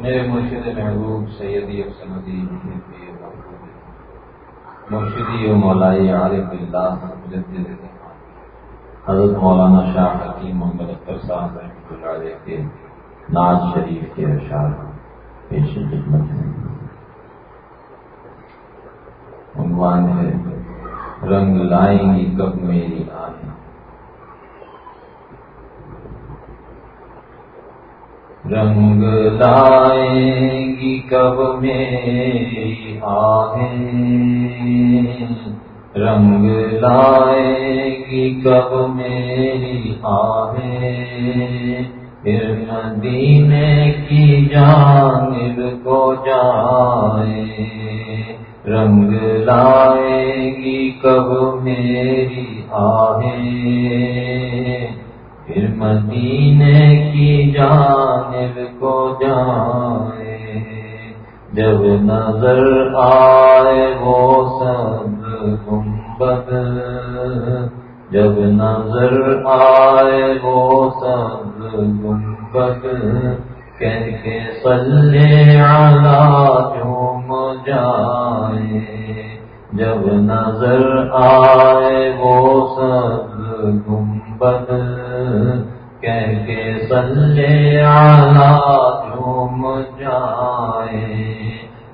میرے مرشد محبوب سیدی سندی جی مرشدی و مولائی عارف اللہ حضرت مولانا شاہ حکیم محمد اختر صاحب رحمۃ اللہ علیہ کے ناز شریف کے اشعار پیش خدمت ہیں۔ عنوان ہے، رنگ لائیں گی کب میری آہیں رنگ لائیں گی کب میری آہیں رنگ لائیں گی کب میری آہیں پھر مدینے کی جانب کو جائیں رنگ لائیں گی کب میری آہیں پھر مدینے کی جانب کو جائے جب نظر آئے وہ سب گنبد جب نظر آئے وہ سب گنبد کہہ کے سلے جھوم جائے جب نظر آئے وہ سب گنبد کہہ کے سلے جھوم جائے۔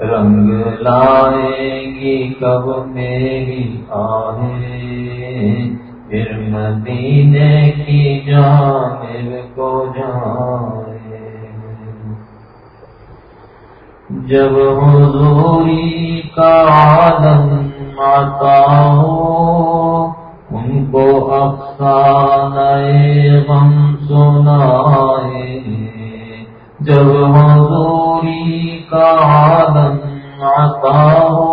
رنگ لائے گی کب میری آئے پھر مدینے کی جانب کو جائے۔ جب حضوری کا عالم آتا ہو ان کو افسانہ غم سنائے جب حضوری کا عالم عطا ہو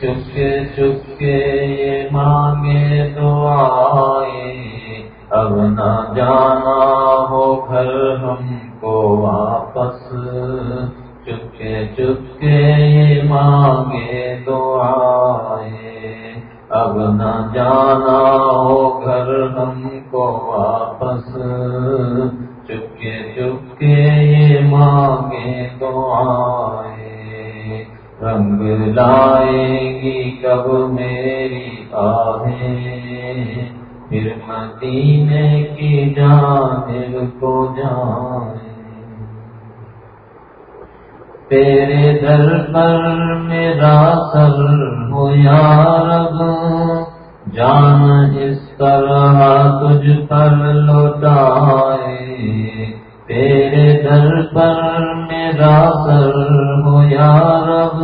چپکے چپکے یہ مانگے دعائیں اب نہ جانا ہو گھر ہم کو واپس۔ چپکے چپکے یہ مانگے دعائیں اب نہ جانا ہو گھر ہم کو واپس۔ چپکے چپکے یہ مانگے دعائیں رنگ لائیں گی کب میری آہیں پھر مدینے کی جانب کو جائیں تیرے در پر میرا سر ہو یا رب جان اس طرح تجھ پر لوٹائے تیرے در پر میرا سر ہو یا رب،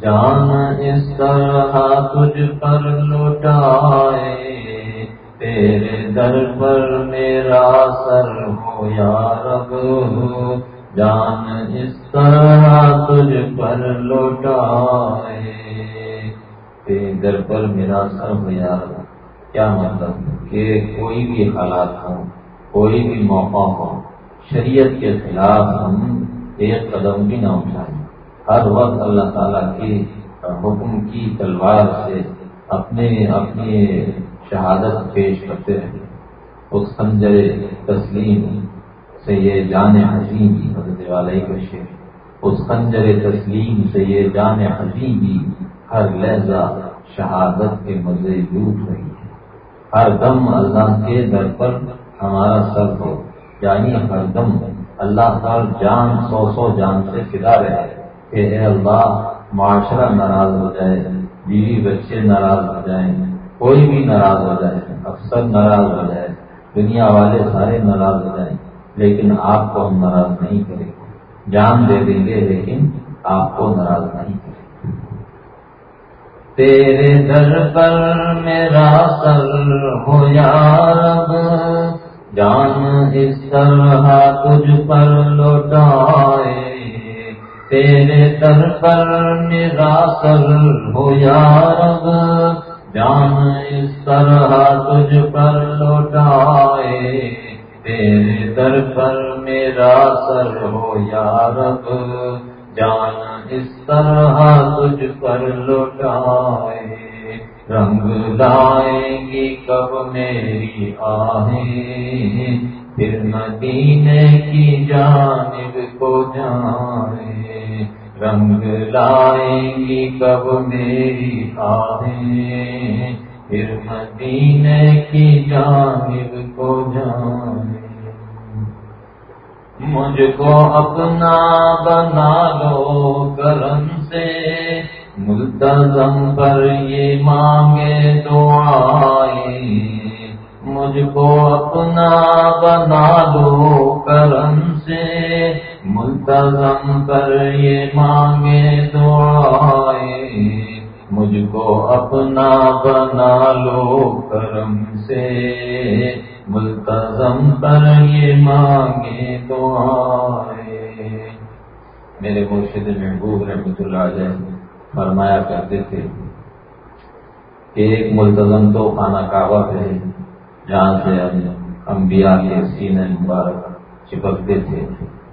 جان اس طرح تجھ پر لوٹائے۔ تیرے در پر میرا سر ہو یا رب، جان اس طرح تجھ پر لوٹائے۔ تیرے در پر میرا سر ہو یا رب، کیا مطلب؟ کہ کوئی بھی حالات ہوں، کوئی بھی موقع ہو شریعت کے خلاف ہم ایک قدم بھی نہ اٹھائیں۔ ہر وقت اللہ تعالیٰ کے حکم کی تلوار سے اپنے اپنی شہادت پیش کرتے رہیں اس خنجر تسلیم سے یہ جان حجیم بھی حضرت والی کا اس خنجر تسلیم سے یہ جان حجیم بھی ہر لہجہ شہادت کے مزے لوٹ رہی ہے۔ ہر دم اللہ کے در پر ہمارا سر ہو۔ یعنی ہر دم اللہ تعالی جان، سو سو جان سے فدا رہے کہ اے اللہ، معاشرہ ناراض ہو جائے، بیوی بچے ناراض ہو جائیں، کوئی بھی ناراض ہو جائے، افسر ناراض ہو جائے، دنیا والے سارے ناراض ہو جائیں، لیکن آپ کو ہم ناراض نہیں کریں گے۔ جان دے دیں گے، لیکن آپ کو ناراض نہیں کریں گے۔ تیرے در پر میرا سر ہو رب جان اس طرح تجھ پر لوٹائے، تیرے در پر میرا سر ہو رب، جان اس طرح تجھ پر لوٹائے، تیرے در پر میرا سر ہو رب، جان اس طرح تجھ پر لوٹائے۔ رنگ لائیں گی کب میری آہیں؟ پھر مدینے کی جانب کو جائیں۔ رنگ لائیں گی کب میری آہیں؟ پھر مدینے کی جانب کو جائیں۔ مجھ کو اپنا بنا لو کرم سے۔ ملتظم پر یہ مانگے دعائیں۔ مجھ کو اپنا بنا دو کرم سے۔ ملتظم پر یہ مانگے دعائیں۔ مجھ کو اپنا بنا لو کرم سے۔ ملتظم پر یہ مانگے دعائیں۔ میرے مرشد محبوب رحمۃ اللہ علیہ۔ فرمایا کرتے تھے کہ ایک ملتظم تو خانہ کعبہ ہے، جہاں سے انبیاء کے سینے مبارک چپکتے تھے،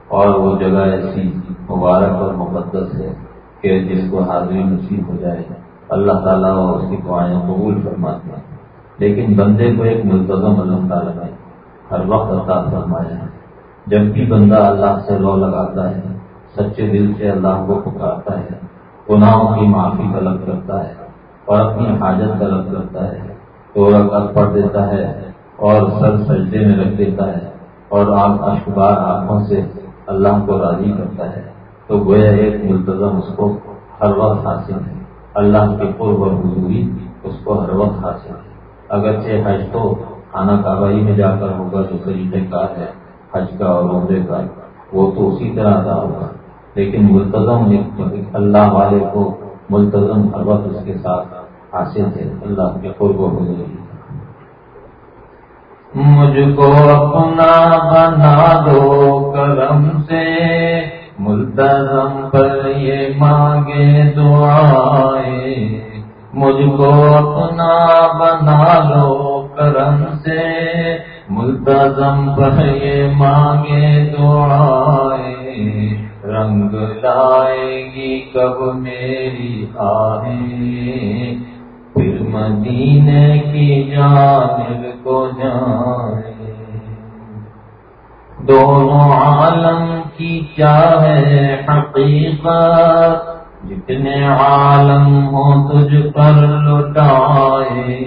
اور وہ جگہ ایسی مبارک اور مقدس ہے کہ جس کو حاضری نصیب ہو جائے۔ اللہ تعالیٰ اور اس کی دعائیں قبول فرماتے ہیں۔ لیکن بندے کو ایک ملتظم اللہ تعالیٰ نے ہر وقت عطا فرمایا ہے۔ جب بھی بندہ اللہ سے لو لگاتا ہے، سچے دل سے اللہ کو پکارتا ہے گناہوں کی معافی طلب کرتا ہے اور اپنی حاجت طلب کرتا ہے، تو رقط پڑھ دیتا ہے اور سر سجدے میں رکھ دیتا ہے اور آپ اشکبار آنکھوں سے اللہ کو راضی کرتا ہے۔ تو گویا ایک ملتظم اس کو ہر وقت حاصل ہے۔ اللہ کے قرب اور حضوری اس کو ہر وقت حاصل ہے۔ اگرچہ حج تو خانہ کابائی میں جا کر ہوگا، جو طریقہ کار ہے، حج کا اور عہدے کا، وہ تو اسی طرح ادا ہوگا۔ لیکن ملتظم اللہ والے کو ملتظم ہر وقت اس کے ساتھ حاصل ہے۔ اللہ کے قرب و حضوری مجھ کو اپنا بنا دو کرم سے۔ ملتظم پر یہ مانگے دعائیں۔ مجھ کو اپنا بنا لو کرم سے۔ ملتظم پر یہ مانگے دعائیں۔ رنگ لائے گی کب میری آہیں پھر مدینے کی جانب کو جائیں دونوں عالم کی کیا ہے حقیقت جتنے عالم ہو تجھ پر لٹائے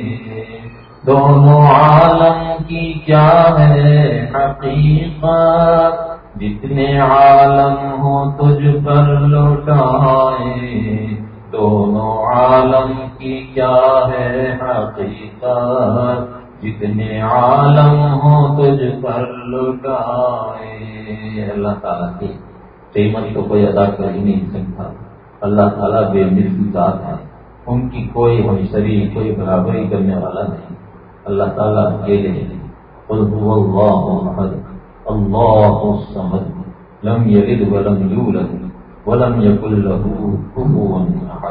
دونوں عالم کی کیا ہے حقیقت جتنے عالم ہو تجھ پر لٹائے دونوں عالم کی کیا ہے حقیقت جتنے عالم ہو تجھ پر لٹائے اللہ تعالیٰ کی قیمت کو کوئی ادا کر ہی نہیں سکتا اللہ تعالیٰ بے مثل ذات ہے ان کی کوئی ہمشری کوئی برابری کرنے والا نہیں اللہ تعالیٰ اکیلے اللہ محمد اللہ لم یلد ولم یولد ولم یق اللہ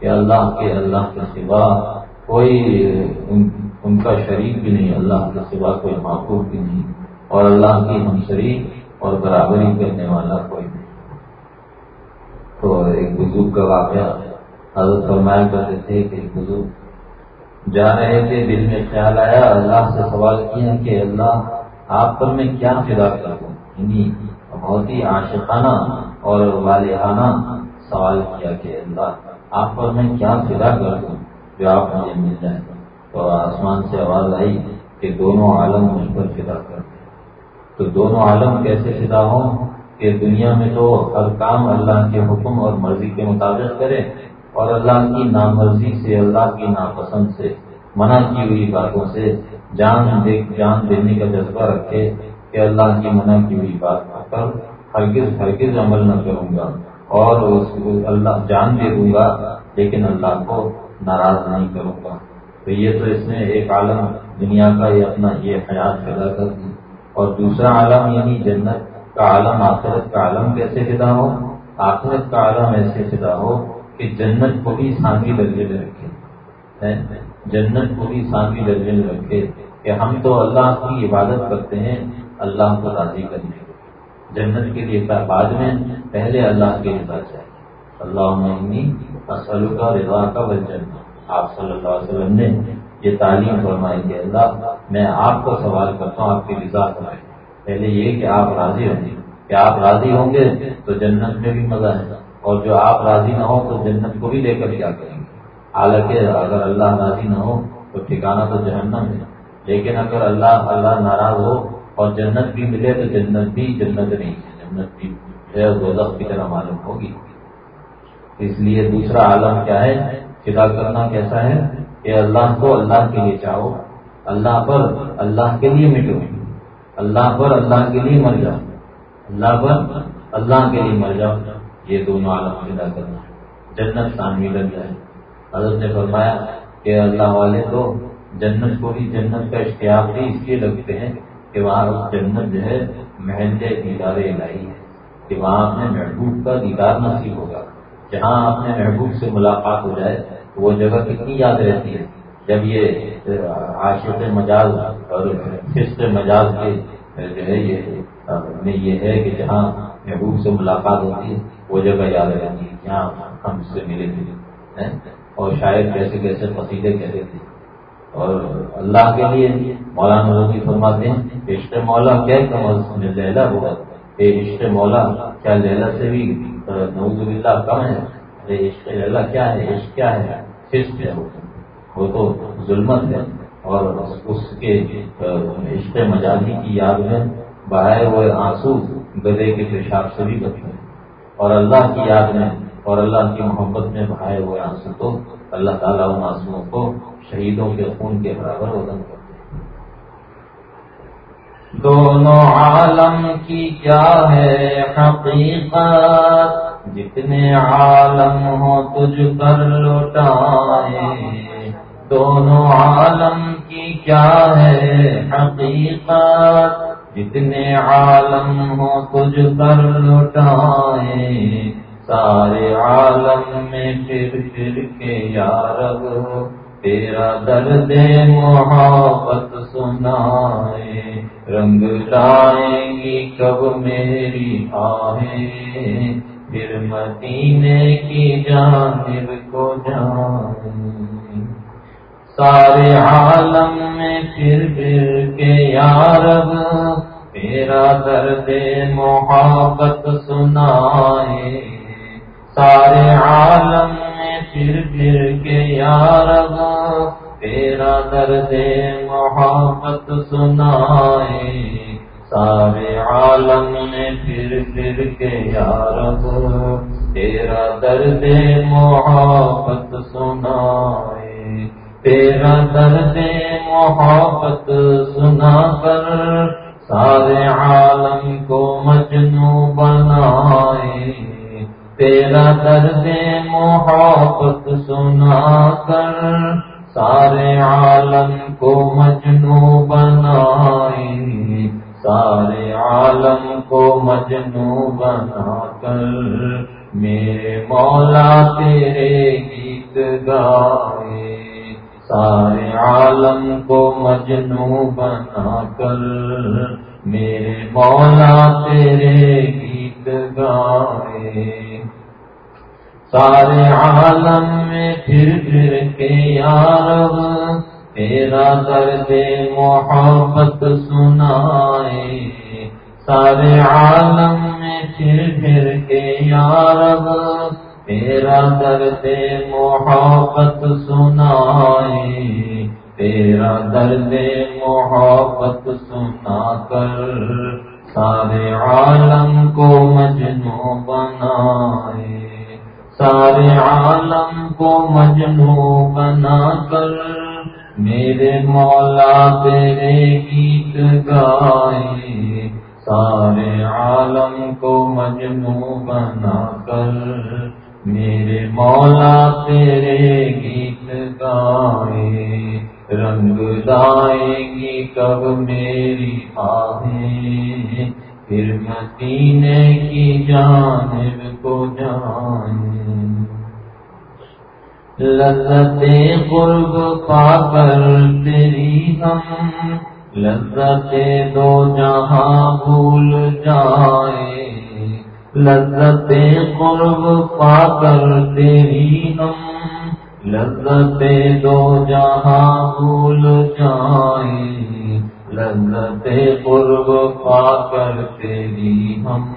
کہ اللہ کے اللہ کے سوا کوئی ان کا شریک بھی نہیں، اللہ کے سوا کوئی معقوب بھی نہیں۔ اور اللہ کی ہم شریک اور برابری کرنے والا کوئی نہیں۔ تو ایک بزرگ کا واقعہ حضرت فرمایا کرتے تھے کہ ایک بزرگ جا رہے تھے، دل میں خیال آیا، اللہ سے سوال کیا کہ اللہ آپ پر میں کیا فدا کروں یعنی بہت ہی عاشقانہ اور والحانہ سوال کیا کہ اللہ، آپ پر میں کیا فدا کر دوں جو آپ مجھے مل جائیں؟ تو آسمان سے آواز آئی کہ دونوں عالم مجھ پر فدا کر دیں۔ تو دونوں عالم کیسے فدا ہوں کہ دنیا میں تو ہر کام اللہ کے حکم اور مرضی کے مطابق کرے اور اللہ کی نامرضی سے، اللہ کی ناپسند سے، منع کی ہوئی باتوں سے جان جان دینے کا جذبہ رکھے کہ اللہ کی منع کی ہوئی بات پر ہرگز ہرگز عمل نہ کروں گا اور اس کو اللہ جان دے دوں گا، لیکن اللہ کو ناراض نہیں کروں گا۔ تو یہ تو اس نے ایک عالم دنیا کا یہ اپنا یہ خیال پیدا کر دی۔ اور دوسرا عالم یعنی جنت کا عالم، آخرت کا عالم کیسے فدا ہو؟ آخرت کا عالم ایسے فدا ہو کہ جنت کو بھی سانوی درجے میں رکھے۔ جنت کو بھی سانوی درجے میں رکھے کہ ہم تو اللہ کی عبادت کرتے ہیں، اللہ کو راضی کرنے جنت کے لیے بعد میں، پہلے اللہ کے رضا چاہیے اللہ اسلو کا رضا کا وجن آپ صلی اللہ علیہ وسلم نے یہ تعلیم فرمائی کہ اللہ، میں آپ کو سوال کرتا ہوں، آپ کی رضا کرائے پہلے یہ کہ آپ راضی ہوں۔ گے کہ آپ راضی ہوں گے تو جنت میں بھی مزہ ہے۔ اور جو آپ راضی نہ ہو تو جنت کو بھی لے کر کیا کریں؟ گے حالانکہ اگر اللہ راضی نہ ہو تو ٹھکانا تو جہنم ہے۔ لیکن اگر اللہ اللہ ناراض ہو اور جنت بھی ملے تو جنت بھی جنت نہیں ہے۔ جنت بھی جو کی طرح معلوم ہوگی۔ اس لیے دوسرا عالم کیا ہے؟ فدا کرنا کیسا ہے کہ اللہ کو اللہ کے لیے چاہو۔ اللہ پر اللہ کے لیے مٹو۔ اللہ پر اللہ کے لیے مر جاؤ۔ اللہ پر اللہ کے لیے مر جاؤ۔ یہ دونوں عالم پیدا کرنا۔ جنت شامل لگ جائے۔ حضرت نے فرمایا کہ اللہ والے تو جنت کو بھی جنت کا اشتیاق بھی اس لیے لگتے ہیں کہ وہاں جنت جو ہے محل دیدار الہی ہے، کہ وہاں اپنے محبوب کا دیدار نصیب ہوگا۔ جہاں اپنے محبوب سے ملاقات ہو جائے وہ جگہ کتنی یاد رہتی ہے۔ جب یہ عاشق مجاز اور فسق مجاز کے جو ہے یہ یہ ہے کہ جہاں محبوب سے ملاقات ہوتی ہے، وہ جگہ یاد رہتی ہے۔ جہاں ہم سے ملے تھے اور شاید کیسے کیسے قصیدے کہتے تھے۔ اور اللہ کے لیے مولانا روزی جی فرماتے ہیں عشق مولا کیا کم لیلا بہت یہ عشق مولا، کیا لیلا سے بھی نوز اللہ کم ہے؟ عشق لیلا، کیا ہے؟ عشق کیا ہے؟ فسق ہے وہ تو ظلمت ہے۔ اور اس کے عشق مجازی کی یاد میں بہائے ہوئے آنسو گدے کے پیشاب سے بھی بچے اور اللہ کی یاد میں اور اللہ کی محبت میں بہائے ہوئے آنسو تو اللہ تعالیٰ ان آنسو کو شہیدوں کے خون کے برابر وزن کرتے دونوں عالم کی کیا ہے حقیقت؟ جتنے عالم ہو تجھ پر لوٹائے۔ دونوں عالم کی کیا ہے حقیقت؟ جتنے عالم ہو تجھ پر لوٹائے۔ سارے عالم میں پھر پھر کے یارب تیرا درد محبت سنائے رنگ لائیں گی کب میری آئے پھر مدینے کی جانب کو جائیں سارے عالم میں پھر پھر کے یارب تیرا درد محبت سنائے سارے عالم میں پھر پھر کے یار تیرا درد محبت سنائے۔ سارے عالم میں پھر پھر کے یار تیرا درد محبت سنائے۔ تیرا درد محبت سنا کر سارے عالم کو مجنو بنائے۔ تیرا درد محبت سنا کر سارے عالم کو مجنو بنائے۔ سارے عالم کو مجنو بنا کر میرے مولا تیرے گیت گائے۔ سارے عالم کو مجنو بنا کر میرے مولا تیرے گیت گائے۔ سارے عالم میں پھر پھر کے یار تیرا درد محبت سنائے سارے عالم میں پھر پھر کے یار تیرا درد محبت سنائے تیرا درد محبت سنا کر سارے عالم کو مجنو بنائے سارے عالم کو مجنو بنا کر میرے مولا تیرے گیت گائے سارے عالم کو مجنو بنا کر میرے مولا تیرے گیت گائے رنگ لائیں گی کب میری آہیں پھر مدینے کی جانب کو جائیں۔ لذت قرب پا کر تیری ہم، لذت دو جہاں بھول جائے لذت قرب پا کر تیری ہم، لذت دو جہاں بھول جائیں۔ لذت قرب پا کر تیری ہم۔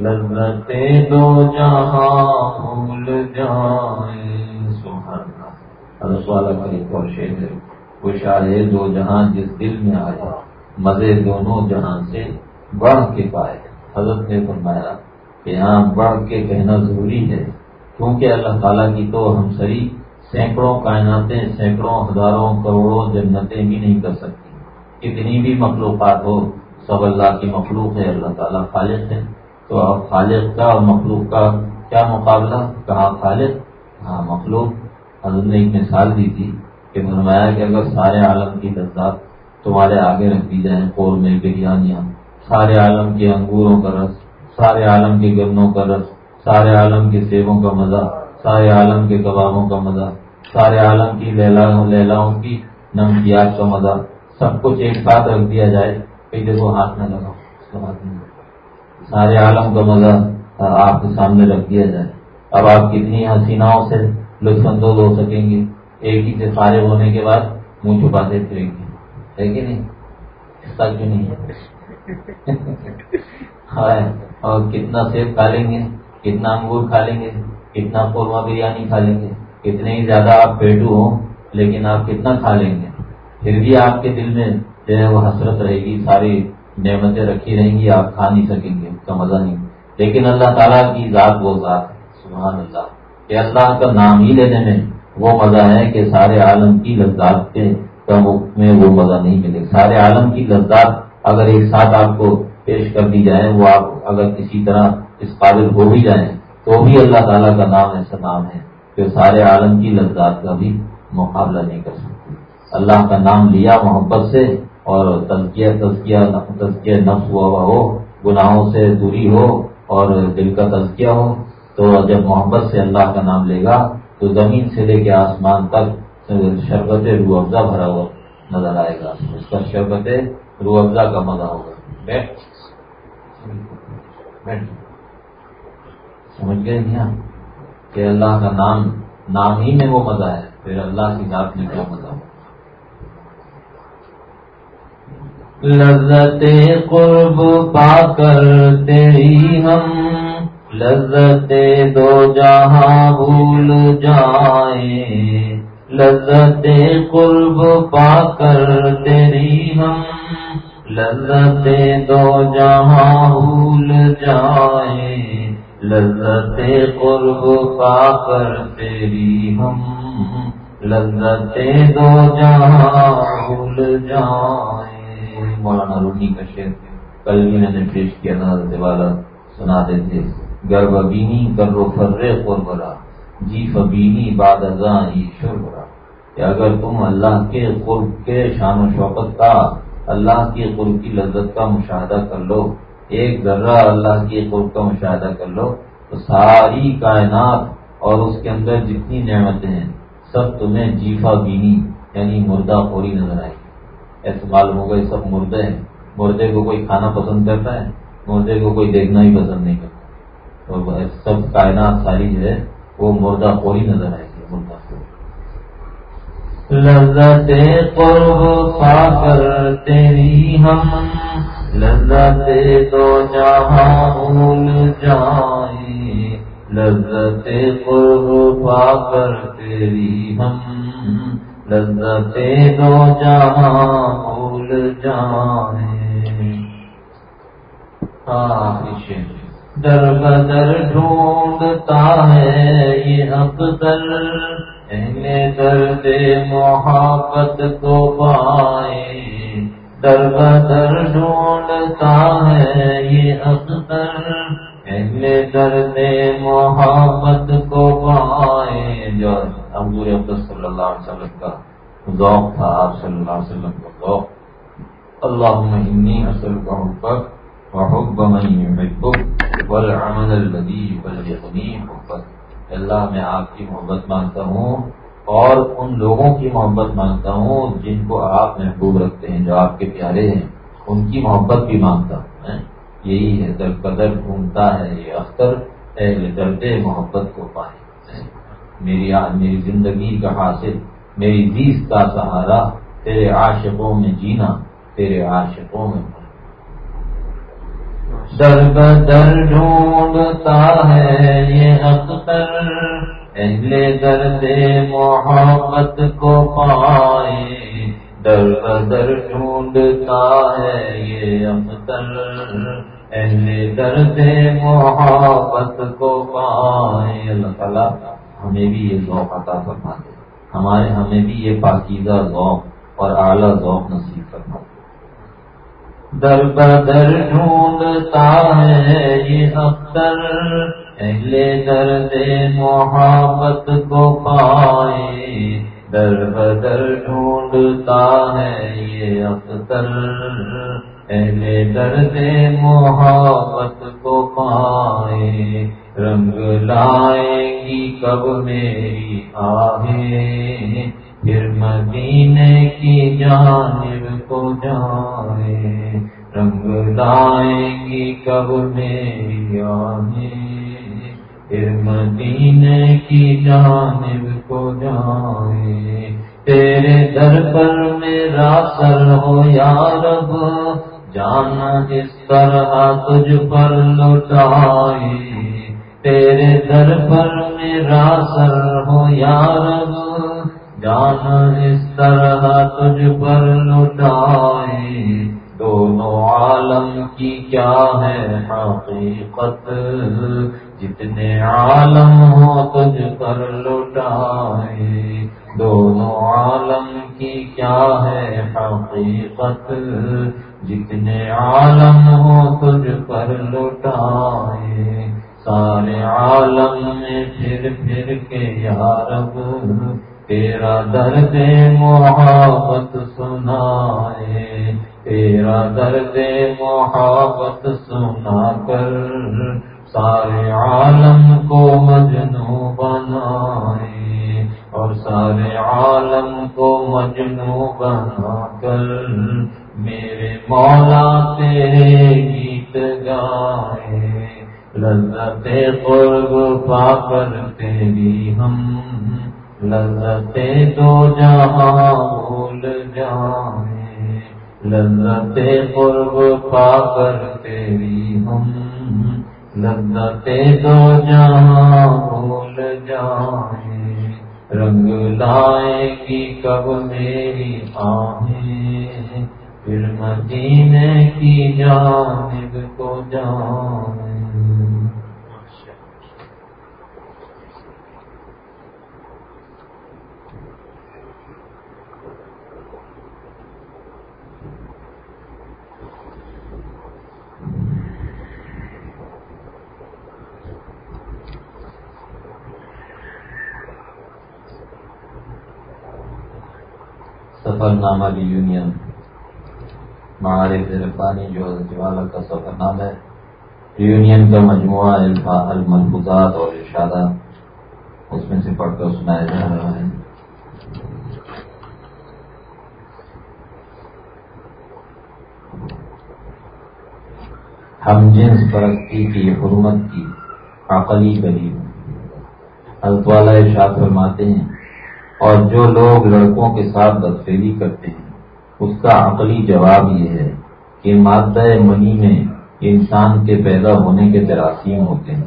لذت دو جہاں بھول جائیں۔ سبحان والا کا ایک اور شیر ہے۔ وہ شاید دو جہاں جس دل میں آیا مزے دونوں جہاں سے بڑھ کے پائے۔ حضرت نے فرمایا کہ یہاں بڑھ کے کہنا ضروری ہے۔ کیونکہ اللہ تعالیٰ کی تو ہم سری سینکڑوں کائناتیں، سینکڑوں ہزاروں کروڑوں جنتیں بھی نہیں کر سکتی کتنی بھی مخلوقات ہو، سب اللہ کی مخلوق ہے، اللہ تعالیٰ خالق ہے۔ تو اب خالق کا اور مخلوق کا کیا مقابلہ؟ کہا خالق ہاں مخلوق۔ حضرت نے ایک مثال دی تھی کہ فرمایا کہ اگر سارے عالم کی لذات تمہارے آگے رکھ دی جائیں قور میں بریانیاں، سارے عالم کے انگوروں کا رس، سارے عالم کے گنوں کا رس، سارے عالم کے سیبوں کا مزہ، سارے عالم کے کبابوں کا مزہ، سارے عالم کی لیلاؤں کی نمکیات کا مزہ سب کچھ ایک ساتھ رکھ دیا جائے کئی دیکھو ہاتھ نہ لگاؤ سارے عالم کا مزہ آپ کے سامنے رکھ دیا جائے۔ اب آپ کتنی حسیناؤں سے لطف اندوز ہو سکیں گے؟ ایک ہی سے فارغ ہونے کے بعد منہ چھپاتے پھریں گے۔ ہے کہ نہیں؟ کیوں نہیں؟ ہے اور کتنا سیب کھا لیں گے، کتنا انگور کھا لیں گے، کتنا قورمہ بریانی کھا لیں گے۔ کتنے ہی زیادہ آپ پیٹو ہوں، لیکن آپ کتنا کھا لیں گے؟ پھر بھی آپ کے دل میں جو ہے وہ حسرت رہے گی، ساری نعمتیں رکھی رہیں گی، آپ کھا نہیں سکیں گے، اس کا مزہ نہیں۔ لیکن اللہ تعالیٰ کی ذات وہ ذات ہے، سبحان اللہ۔ کہ اللہ کا نام ہی لینے میں وہ مزہ ہے کہ سارے عالم کی لذات کے میں وہ مزہ نہیں ملے۔ سارے عالم کی لذات اگر ایک ساتھ آپ کو پیش کر دی جائے، وہ آپ اگر کسی طرح اس قابل ہو بھی جائیں، تو بھی اللہ تعالیٰ کا نام ایسا نام ہے کہ سارے عالم کی لذات کا بھی مقابلہ نہیں کر سکتی اللہ کا نام لیا محبت سے اور تزکیہ تزکیہ تزکیہ نفس ہوا ہو، گناہوں سے دوری ہو اور دل کا تزکیہ ہو، تو جب محبت سے اللہ کا نام لے گا، تو زمین سے لے کے آسمان تک شربت روح افزا بھرا ہوا نظر آئے گا۔ اس کا شربت روح افزا کا مزہ ہوگا۔ بیٹھ۔ سمجھ گئے نہیں کہ اللہ کا نام نام ہی میں وہ مزہ ہے۔ پھر اللہ کی ذات میں کیا مزہ ہو لذت قرب پا کر تیری ہم، لذت دو جہاں بھول جائیں لذت قرب پا کر تیری ہم، لذت دو جہاں بھول جائیں لذت قرب پا کر تیری ہم، لذت دو جہاں بھول جائیں مولانا رونی کا شیر کل بھی میں نے پیش کیا تھا والا سنا دیتے گرب بینی کرو فرے قربرا جی فبینی باد ازاں شربرا کہ اگر تم اللہ کے قرب کے شان و شوقت کا، اللہ کی قرب کی لذت کا مشاہدہ کر لو، ایک ذرہ اللہ کی قرب کا مشاہدہ کر لو، تو ساری کائنات اور اس کے اندر جتنی نعمتیں ہیں، سب تمہیں جیفا بینی یعنی مردہ خوری نظر آئے۔ گی ایسے معلوم ہوگا یہ سب مردے ہیں۔ مردے کو کوئی کھانا پسند کرتا ہے، مردے کو کوئی دیکھنا ہی پسند نہیں کرتا۔ اور سب کائنات ساری جو ہے، وہ مردہ خوری نظر آئے گی، مردہ لذت قرب پا کر تیری ہم۔ لذت تو جہاں بھول جائیں۔ لذت قرب پا کر تیری ہم۔ لذت دو جہاں بھول جائیں در بدر ڈھونڈتا ہے یہ اختر درد محبت کو پائے در بدر ڈھونڈتا ہے یہ اختر اہل درد محبت کو پائے جو حضور عبد صلی اللہ علیہ وسلم کا ذوق تھا، آپ صلی اللہ علیہ وسلم کا ذوق۔ اللہ مہینی اصل کا حکم وحب من يحبك والعمل الذي يبلغني حبك اللہ، میں آپ کی محبت مانگتا ہوں اور ان لوگوں کی محبت مانگتا ہوں جن کو آپ محبوب رکھتے ہیں، جو آپ کے پیارے ہیں۔ ان کی محبت بھی مانگتا ہوں یہی ہے، در قدر گھومتا ہے، یہ اختر اہل درد محبت کو پائے میری میری زندگی کا حاصل میری دیس کا سہارا تیرے عاشقوں میں جینا تیرے عاشقوں میں در بدر ڈھونڈتا ہے یہ اختر اہل درد محبت کو پائے۔ در بدر ڈھونڈتا ہے یہ اختر اہل درد محبت کو پائے۔ اللہ تعالیٰ ہمیں بھی یہ ذوق عطا فرما دے ہمارے، ہمیں بھی یہ پاکیزہ ذوق اور اعلیٰ ذوق نصیب کرنا دے در بدر ڈھونڈتا ہے یہ اختر، اہل درد محبت کو پائے۔ در بدر ڈھونڈتا ہے یہ اختر، اہل درد محبت کو پائے۔ رنگ لائیں گی کب میری آہیں پھر مدینے کی جانب کو جائیں رنگ لائیں گی کب میری آہیں پھر مدینے کی جانب کو جائیں تیرے در پر میرا سر ہو یا رب، جانا اس طرح تجھ پر لوٹائے۔ تیرے در پر میرا سر ہو یا رب جان اس طرح تجھ پر لٹائے۔ دونوں عالم کی کیا ہے حقیقت؟ جتنے عالم ہو تجھ پر لٹائے۔ دونوں عالم کی کیا ہے حقیقت؟ جتنے عالم ہو تجھ پر لٹائے۔ سارے عالم میں پھر پھر کے یارب تیرا درد محبت سنائے تیرا درد محبت سنا کر سارے عالم کو مجنو بنائے اور سارے عالم کو مجنو بنا کر میرے مولا تیرے گیت گائے لذت قرب پا کر تیری ہم لذتے دو جہاں بھول جائیں لذتے قرب پا کر تیری ہم لذتے دو جہاں بھول جائیں، رنگ لائے گی کب میری آہیں، پھر مدینے کی جانب کو جائیں سفر نامہ کی یونین معارف رفانی جو حضرت والا کا سفر نام ہے۔ یونین کا مجموعہ الملفوظات اور ارشادہ۔ اس میں سے پڑھ کر سنایا جا رہا ہے۔ ہم جنس پرستی کی حرمت کی عقلی دلیل حضرت والا ارشاد فرماتے ہیں اور جو لوگ لڑکوں کے ساتھ بدفیلی کرتے ہیں، اس کا عقلی جواب یہ ہے کہ مادہ منی میں انسان کے پیدا ہونے کے جراثیم ہوتے ہیں۔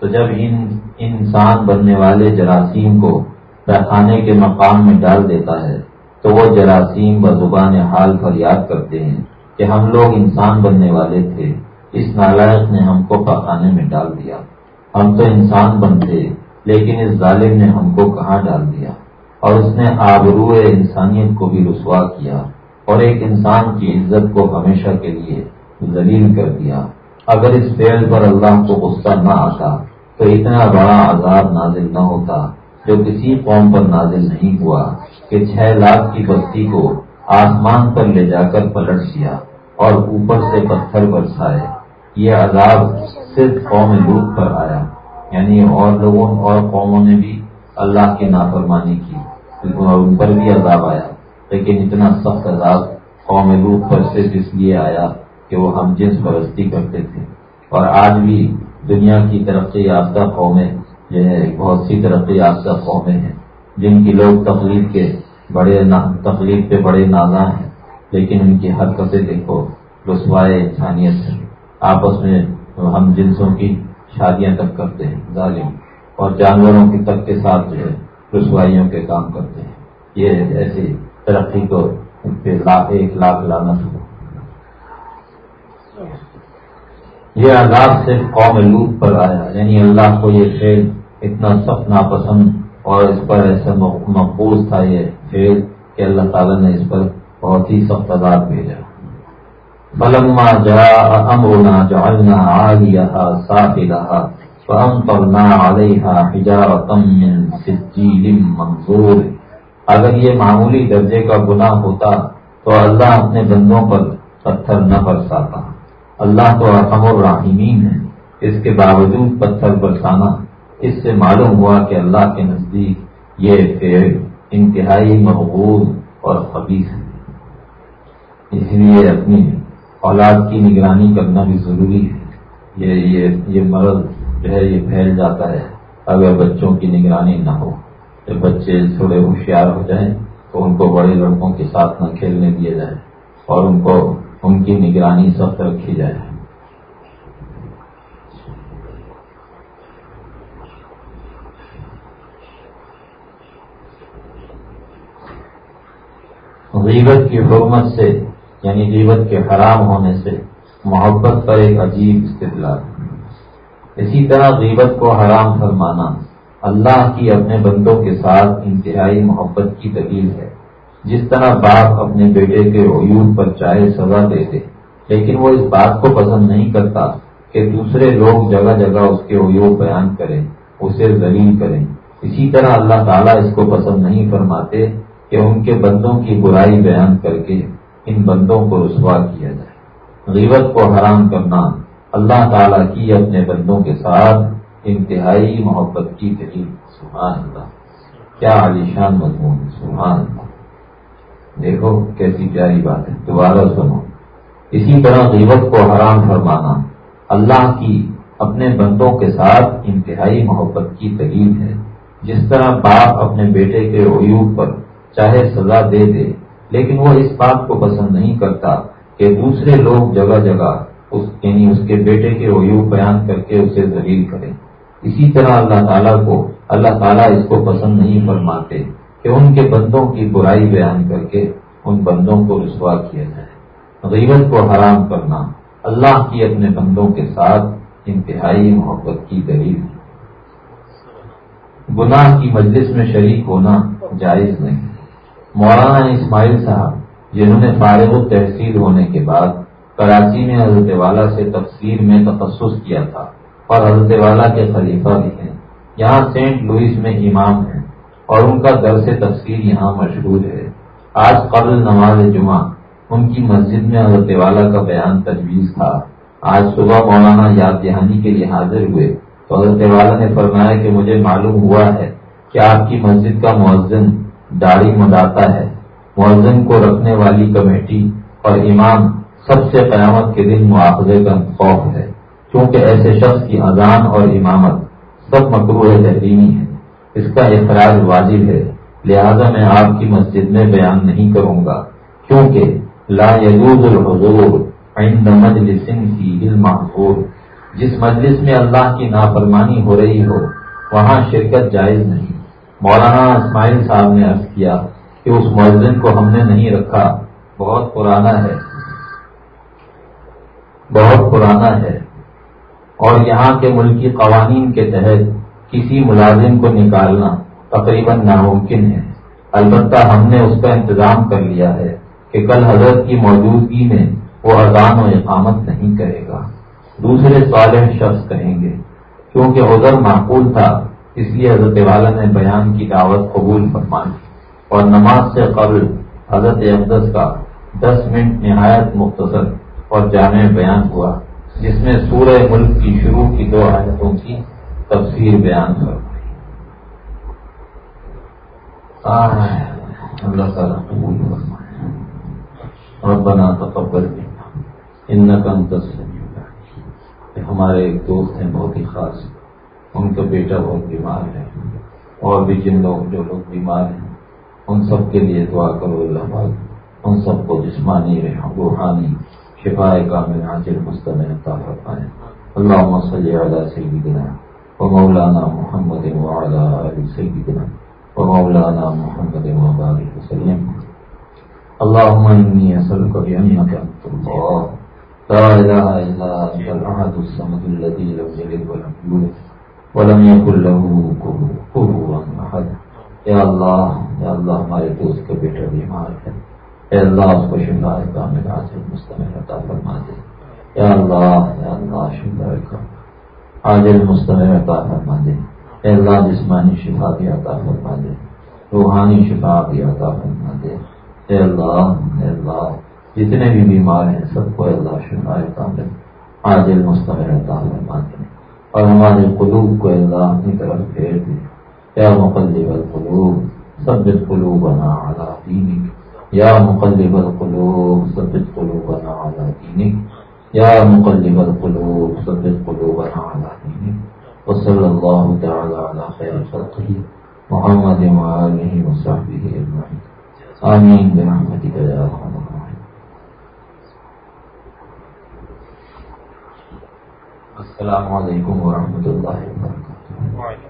تو جب ان انسان بننے والے جراثیم کو پیخانے کے مقام میں ڈال دیتا ہے، تو وہ جراثیم بزبان حال پر یاد کرتے ہیں کہ ہم لوگ انسان بننے والے تھے، اس نالائق نے ہم کو پخانے میں ڈال دیا۔ ہم تو انسان بنتے، لیکن اس ظالم نے ہم کو کہاں ڈال دیا؟ اور اس نے آبرو انسانیت کو بھی رسوا کیا اور ایک انسان کی عزت کو ہمیشہ کے لیے ذلیل کر دیا۔ اگر اس فیل پر اللہ کو غصہ نہ آتا تو اتنا بڑا عذاب نازل نہ ہوتا جو کسی قوم پر نازل نہیں ہوا کہ چھ لاکھ کی بستی کو آسمان پر لے جا کر پلٹ دیا اور اوپر سے پتھر برسائے۔ یہ عذاب صرف قوم لوٹ پر آیا یعنی اور لوگوں اور قوموں نے بھی اللہ کی نافرمانی کی۔ اور ان پر بھی عذاب آیا۔ لیکن اتنا سخت عذاب قوم لوٹ پر صرف اس لیے آیا کہ وہ ہم جنس پرستی کرتے تھے۔ اور آج بھی دنیا کی ترقی یافتہ قومیں جو ہے بہت سی ترقی یافتہ قومیں ہیں۔ جن کی لوگ تقلید کے بڑے تقلید پہ بڑے نازاں ہیں، لیکن ان کی حرکتیں دیکھو، رسوائے انسانیت سے آپس میں ہم جنسوں کی شادیاں تک کرتے ہیں، ظالم۔ اور جانوروں کی تک کے ساتھ جو ہے رسوائیوں کے کام کرتے ہیں۔ یہ ایسی ترقی کو ایک لاکھ لانا یہ عذاب صرف قوم لوٹ پر آیا یعنی اللہ کو یہ کھیل اتنا سخت ناپسند اور اس پر ایسا مقبوض تھا یہ کھیل کہ اللہ تعالیٰ نے اس پر بہت ہی سخت عذاب بھیجا۔ بلما جا امرنا جعلنا عاليها سافلها۔ فامطرنا عليها حجارة من سجيل منظور۔ اگر یہ معمولی درجے کا گناہ ہوتا تو اللہ اپنے بندوں پر پتھر نہ برساتا۔ اللہ تو رقم الرحمین ہے۔ اس کے باوجود پتھر برسانا۔ اس سے معلوم ہوا کہ اللہ کے نزدیک یہ فیل انتہائی مقبول اور خبیص ہے۔ اس لیے اپنی اولاد کی نگرانی کرنا بھی ضروری ہے۔ یہ یہ یہ مرض ہے، یہ پھیل جاتا ہے۔ اگر بچوں کی نگرانی نہ ہو، جب بچے تھوڑے ہوشیار ہو جائیں، تو ان کو بڑے لڑکوں کے ساتھ نہ کھیلنے دیے جائے اور ان کو، ان کی نگرانی سخت رکھی جائے۔ غیبت کی حکومت سے یعنی غیبت کے حرام ہونے سے، محبت پر ایک عجیب استدلال۔ اسی طرح غیبت کو حرام فرمانا اللہ کی اپنے بندوں کے ساتھ انتہائی محبت کی دلیل ہے۔ جس طرح باپ اپنے بیٹے کے عیوب پر چاہے سزا دے دے لیکن وہ اس بات کو پسند نہیں کرتا کہ دوسرے لوگ جگہ جگہ اس کے عیوب بیان کریں، اسے ذلیل کریں۔ اسی طرح اللہ تعالیٰ اس کو پسند نہیں فرماتے کہ ان کے بندوں کی برائی بیان کر کے ان بندوں کو رسوا کیا جائے۔ غیبت کو حرام کرنا اللہ تعالیٰ کی اپنے بندوں کے ساتھ انتہائی محبت کی دلیل سبحان اللہ۔ کیا عالیشان مضمون۔ سبحان اللہ۔ دیکھو کیسی پیاری بات ہے۔ دوبارہ سنو۔ اسی طرح غیبت کو حرام فرمانا۔ اللہ کی اپنے بندوں کے ساتھ انتہائی محبت کی دلیل ہے۔ جس طرح باپ اپنے بیٹے کے عیوب پر چاہے سزا دے دے، لیکن وہ اس بات کو پسند نہیں کرتا کہ دوسرے لوگ جگہ جگہ یعنی اس کے بیٹے کے عیوب بیان کر کے اسے ذلیل کریں اسی طرح اللہ تعالیٰ کو اللہ تعالیٰ اس کو پسند نہیں فرماتے کہ ان کے بندوں کی برائی بیان کر کے ان بندوں کو رسوا کیا جائے۔ غیبت کو حرام کرنا اللہ کی اپنے بندوں کے ساتھ انتہائی محبت کی دلیل گناہ کی مجلس میں شریک ہونا جائز نہیں۔ مولانا اسماعیل صاحب، جنہوں نے فارغ تحصیل ہونے کے بعد کراچی میں حضرت والا سے تفسیر میں تخصص کیا تھا، اور حضرت والا کے خلیفہ بھی ہیں۔ یہاں سینٹ لوئس میں امام ہیں، اور ان کا درس تفسیر یہاں مشہور ہے۔ آج قبل نماز جمعہ، ان کی مسجد میں حضرت والا کا بیان تجویز تھا۔ آج صبح مولانا یاد دہانی کے لیے حاضر ہوئے۔ تو حضرت والا نے فرمایا کہ مجھے معلوم ہوا ہے کہ آپ کی مسجد کا مؤذن داڑھی مڈاتا ہے۔ مؤذن کو رکھنے والی کمیٹی اور امام سب سے قیامت کے دن مواخذے کا خوف ہے کیونکہ ایسے شخص کی اذان اور امامت سب مکرو تحریمی ہے اس کا اخراج واجب ہے، لہذا میں آپ کی مسجد میں بیان نہیں کروں گا، کیونکہ لا يجوز الحضور عند مجلس کی علم جس مجلس میں اللہ کی نافرمانی ہو رہی ہو، وہاں شرکت جائز نہیں۔ مولانا اسماعیل صاحب نے عرض کیا کہ اس مؤذن کو ہم نے نہیں رکھا، بہت پرانا ہے۔ بہت پرانا ہے اور یہاں کے ملکی قوانین کے تحت کسی ملازم کو نکالنا تقریباً ناممکن ہے۔ البتہ ہم نے اس کا انتظام کر لیا ہے کہ کل حضرت کی موجودگی میں وہ اذان و اقامت نہیں کرے گا۔ دوسرے صالح شخص کہیں گے، کیونکہ عذر معقول تھا، اس لیے حضرت والا نے بیان کی دعوت قبول فرمائی۔ اور نماز سے قبل حضرت اقدس کا دس منٹ نہایت مختصر اور جامع بیان ہوا، جس میں سورہ ملک کی شروع کی دو آیتوں کی تفسیر بیان فرمائی۔ اللہ تعالیٰ قبول فرمائے۔ ربنا تقبل منا۔ انك انت السميع ہمارے ایک دوست ہیں، بہت ہی خاص۔ ان کا بیٹا بہت بیمار ہے۔ اور بھی جن لوگ، جو لوگ بیمار ہیں، ان سب کے لیے دعا کرو اللہ پاک۔ ان سب کو جسمانی، روحانی شفا کا میں حاضر مستمع عطا فرمائے۔ اللہ صلی علی سیدنا و مولانا محمد وعلی آل سیدنا ومولانا محمد وبارك وسلم۔ اللهم إني أسألك بأنك أنت الله لا إله إلا أنت الأحد الصمد الذي لم يلد ولم يولد ولم يكن له كفوا أحد یا اللہ یا اللہ ہمارے دوست کا بیٹا بیمار ہے۔ اے اللہ اس کو شفا کا مزاج مستمل عطا فرما دے یا اللہ یا اللہ شفا کا۔ عاجل مستمل عطا فرما دے اے اللہ جسمانی شفا بھی عطا فرما دے روحانی شفا بھی عطا فرما دے اے اللہ اے اللہ، جتنے بھی بیمار ہیں، سب کو اللہ شفا عطا دے عاجل مستمر عطا فرما دے اور ہمارے قلوب کو اللہ اپنی طرف پھیر دے۔ یا مقلب القلوب، ثبت قلوبنا على دينك یا مقلب القلوب ثبت قلوبنا على دينك. یا مقلب القلوب ثبت قلوبنا على دينك. وصلى الله تعالى على خير خلقه محمد وآله وصحبه أجمعين. آمين برحمتك يا أرحم الراحمين. السلام عليكم ورحمة الله وبركاته.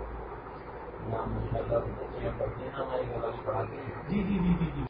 جی جی جی جی۔